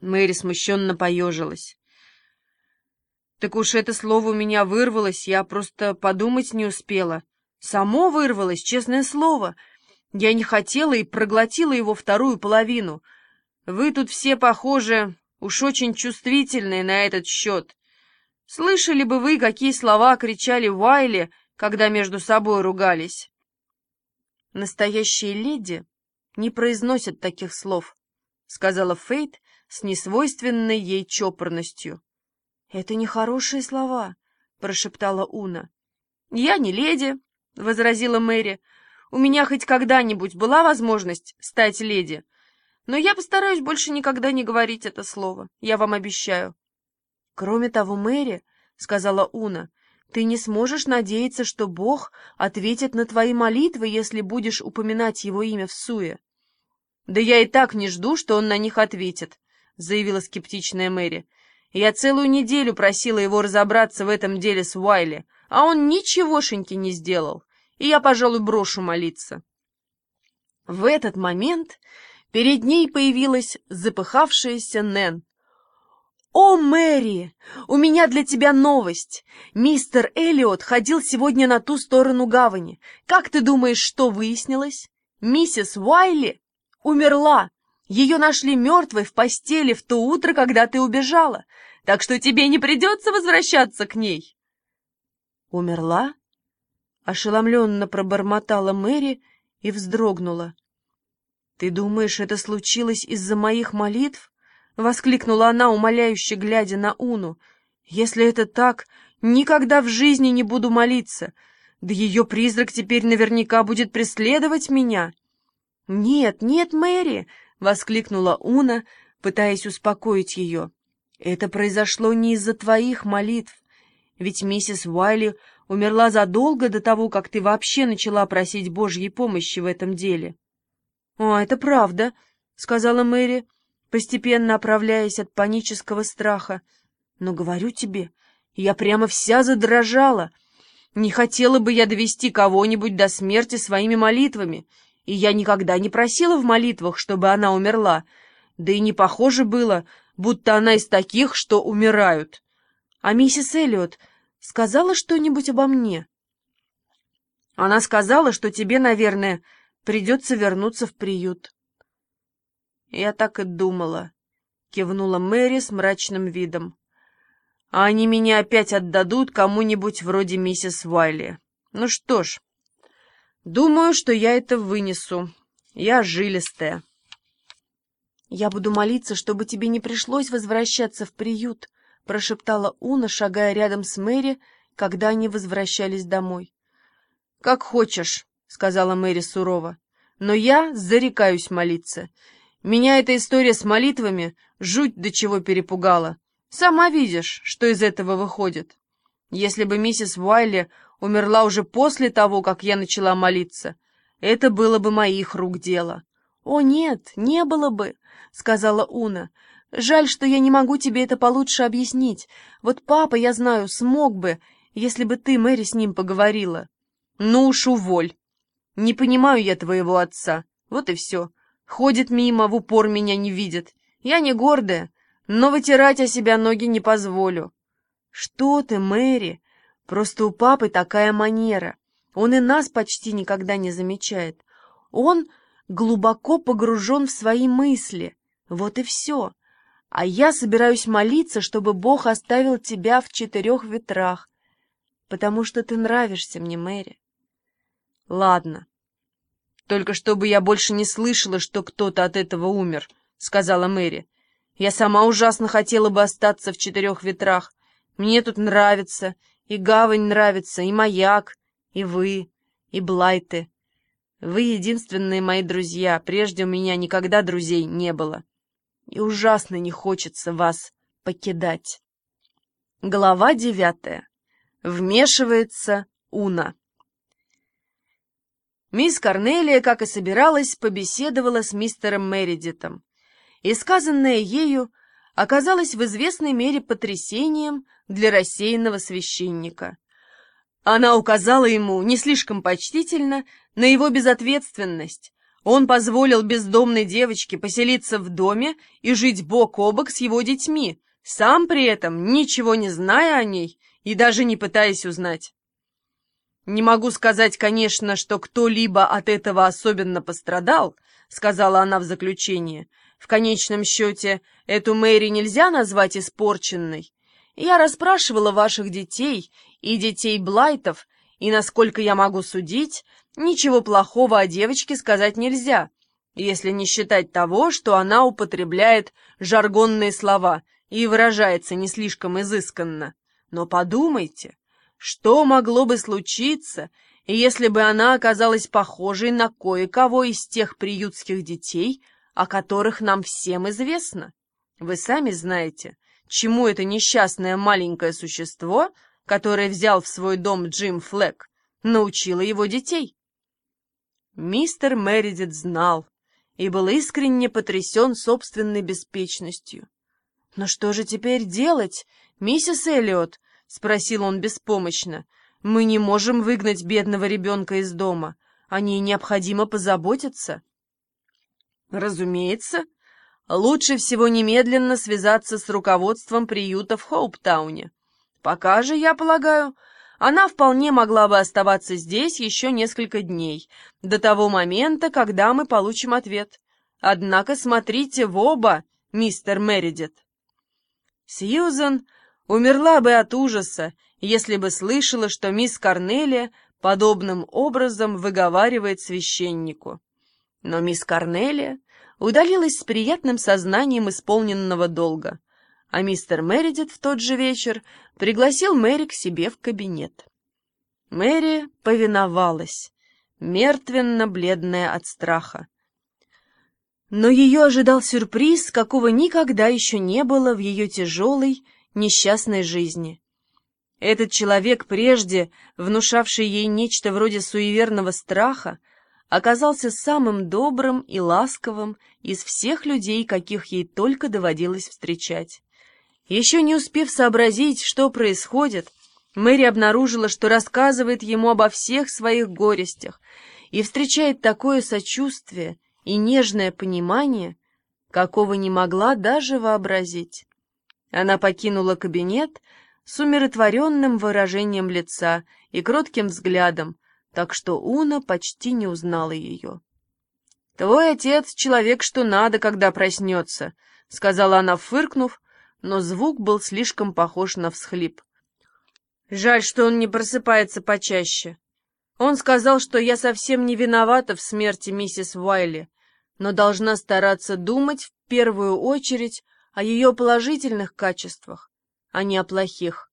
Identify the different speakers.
Speaker 1: Мэри смущенно поежилась. Так уж это слово у меня вырвалось, я просто подумать не успела. Само вырвалось, честное слово. Я не хотела и проглотила его вторую половину. Вы тут все, похоже, уж очень чувствительные на этот счет. Слышали бы вы, какие слова кричали Уайли, когда между собой ругались? Настоящие леди не произносят таких слов, — сказала Фейт с несвойственной ей чопорностью. — Это нехорошие слова, — прошептала Уна. — Я не леди, — возразила Мэри. — У меня хоть когда-нибудь была возможность стать леди, но я постараюсь больше никогда не говорить это слово, я вам обещаю. — Кроме того, Мэри, — сказала Уна, — ты не сможешь надеяться, что Бог ответит на твои молитвы, если будешь упоминать его имя в суе. — Да я и так не жду, что он на них ответит, — заявила скептичная Мэри. Я целую неделю просила его разобраться в этом деле с Уайли, а он ничегошеньки не сделал, и я, пожалуй, брошу молиться. В этот момент перед ней появилась запыхавшаяся Нэн. «О, Мэри, у меня для тебя новость. Мистер Эллиот ходил сегодня на ту сторону гавани. Как ты думаешь, что выяснилось? Миссис Уайли умерла. Ее нашли мертвой в постели в то утро, когда ты убежала, так что тебе не придется возвращаться к ней. Умерла? Ошеломленно пробормотала Мэри и вздрогнула. «Ты думаешь, это случилось из-за моих молитв?» — воскликнула она, умоляюще глядя на Уну. «Если это так, никогда в жизни не буду молиться. Да ее призрак теперь наверняка будет преследовать меня». «Нет, нет, Мэри!» — воскликнула Уна, пытаясь успокоить ее. «Это произошло не из-за твоих молитв, ведь миссис Уайли умерла задолго до того, как ты вообще начала просить Божьей помощи в этом деле». «О, это правда», — сказала Мэри, постепенно оправляясь от панического страха. «Но говорю тебе, я прямо вся задрожала. Не хотела бы я довести кого-нибудь до смерти своими молитвами, и я никогда не просила в молитвах, чтобы она умерла, да и не похоже было, будто она из таких, что умирают. А миссис Эллиот сказала что-нибудь обо мне? Она сказала, что тебе, наверное, придется вернуться в приют. Я так и думала, — кивнула Мэри с мрачным видом. А они меня опять отдадут кому-нибудь вроде миссис Уайли. Ну что ж, Думаю, что я это вынесу. Я жилистая. «Я буду молиться, чтобы тебе не пришлось возвращаться в приют», — прошептала Уна, шагая рядом с Мэри, когда они возвращались домой. «Как хочешь», — сказала Мэри сурово, — «но я зарекаюсь молиться. Меня эта история с молитвами жуть до чего перепугала. Сама видишь, что из этого выходит. Если бы миссис Уайли умерла уже после того, как я начала молиться, это было бы моих рук дело. — О, нет, не было бы, — сказала Уна. — Жаль, что я не могу тебе это получше объяснить. Вот папа, я знаю, смог бы, если бы ты, Мэри, с ним поговорила. — Ну уж уволь. Не понимаю я твоего отца. Вот и все. Ходит мимо, в упор меня не видит. Я не гордая, но вытирать о себя ноги не позволю. — Что ты, Мэри? Просто у папы такая манера. Он и нас почти никогда не замечает. Он глубоко погружен в свои мысли. Вот и все. А я собираюсь молиться, чтобы Бог оставил тебя в четырех ветрах, потому что ты нравишься мне, Мэри. Ладно. Только чтобы я больше не слышала, что кто-то от этого умер, — сказала Мэри. Я сама ужасно хотела бы остаться в четырех ветрах. Мне тут нравится, и гавань нравится, и маяк, и вы, и Блайты. Вы единственные мои друзья, прежде у меня никогда друзей не было. И ужасно не хочется вас покидать. Глава девятая. Вмешивается Уна. Мисс Корнелия, как и собиралась, побеседовала с мистером Мередитом, и сказанное ею оказалось в известной мере потрясением для рассеянного священника. Она указала ему не слишком почтительно на его безответственность, Он позволил бездомной девочке поселиться в доме и жить бок о бок с его детьми, сам при этом ничего не зная о ней и даже не пытаясь узнать. «Не могу сказать, конечно, что кто-либо от этого особенно пострадал», — сказала она в заключение. «В конечном счете, эту Мэри нельзя назвать испорченной. Я расспрашивала ваших детей и детей Блайтов, и, насколько я могу судить, ничего плохого о девочке сказать нельзя, если не считать того, что она употребляет жаргонные слова и выражается не слишком изысканно. Но подумайте, что могло бы случиться, если бы она оказалась похожей на кое-кого из тех приютских детей, о которых нам всем известно? Вы сами знаете, чему это несчастное маленькое существо, которое взял в свой дом Джим Флэк, научило его детей. Мистер Мередит знал и был искренне потрясен собственной беспечностью. «Но что же теперь делать, миссис Эллиот?» — спросил он беспомощно. «Мы не можем выгнать бедного ребенка из дома. О ней необходимо позаботиться». «Разумеется. Лучше всего немедленно связаться с руководством приюта в Хоуптауне. Пока же, я полагаю, она вполне могла бы оставаться здесь еще несколько дней, до того момента, когда мы получим ответ. Однако смотрите в оба, мистер Мередит. Сьюзен умерла бы от ужаса, если бы слышала, что мисс Корнелия подобным образом выговаривает священнику. Но мисс Корнелия удалилась с приятным сознанием исполненного долга а мистер Мередит в тот же вечер пригласил Мэри к себе в кабинет. Мэри повиновалась, мертвенно-бледная от страха. Но ее ожидал сюрприз, какого никогда еще не было в ее тяжелой, несчастной жизни. Этот человек, прежде внушавший ей нечто вроде суеверного страха, оказался самым добрым и ласковым из всех людей, каких ей только доводилось встречать. Еще не успев сообразить, что происходит, Мэри обнаружила, что рассказывает ему обо всех своих горестях и встречает такое сочувствие и нежное понимание, какого не могла даже вообразить. Она покинула кабинет с умиротворенным выражением лица и кротким взглядом, так что Уна почти не узнала ее. «Твой отец — человек, что надо, когда проснется», — сказала она, фыркнув, но звук был слишком похож на всхлип. Жаль, что он не просыпается почаще. Он сказал, что я совсем не виновата в смерти миссис Уайли, но должна стараться думать в первую очередь о ее положительных качествах, а не о плохих.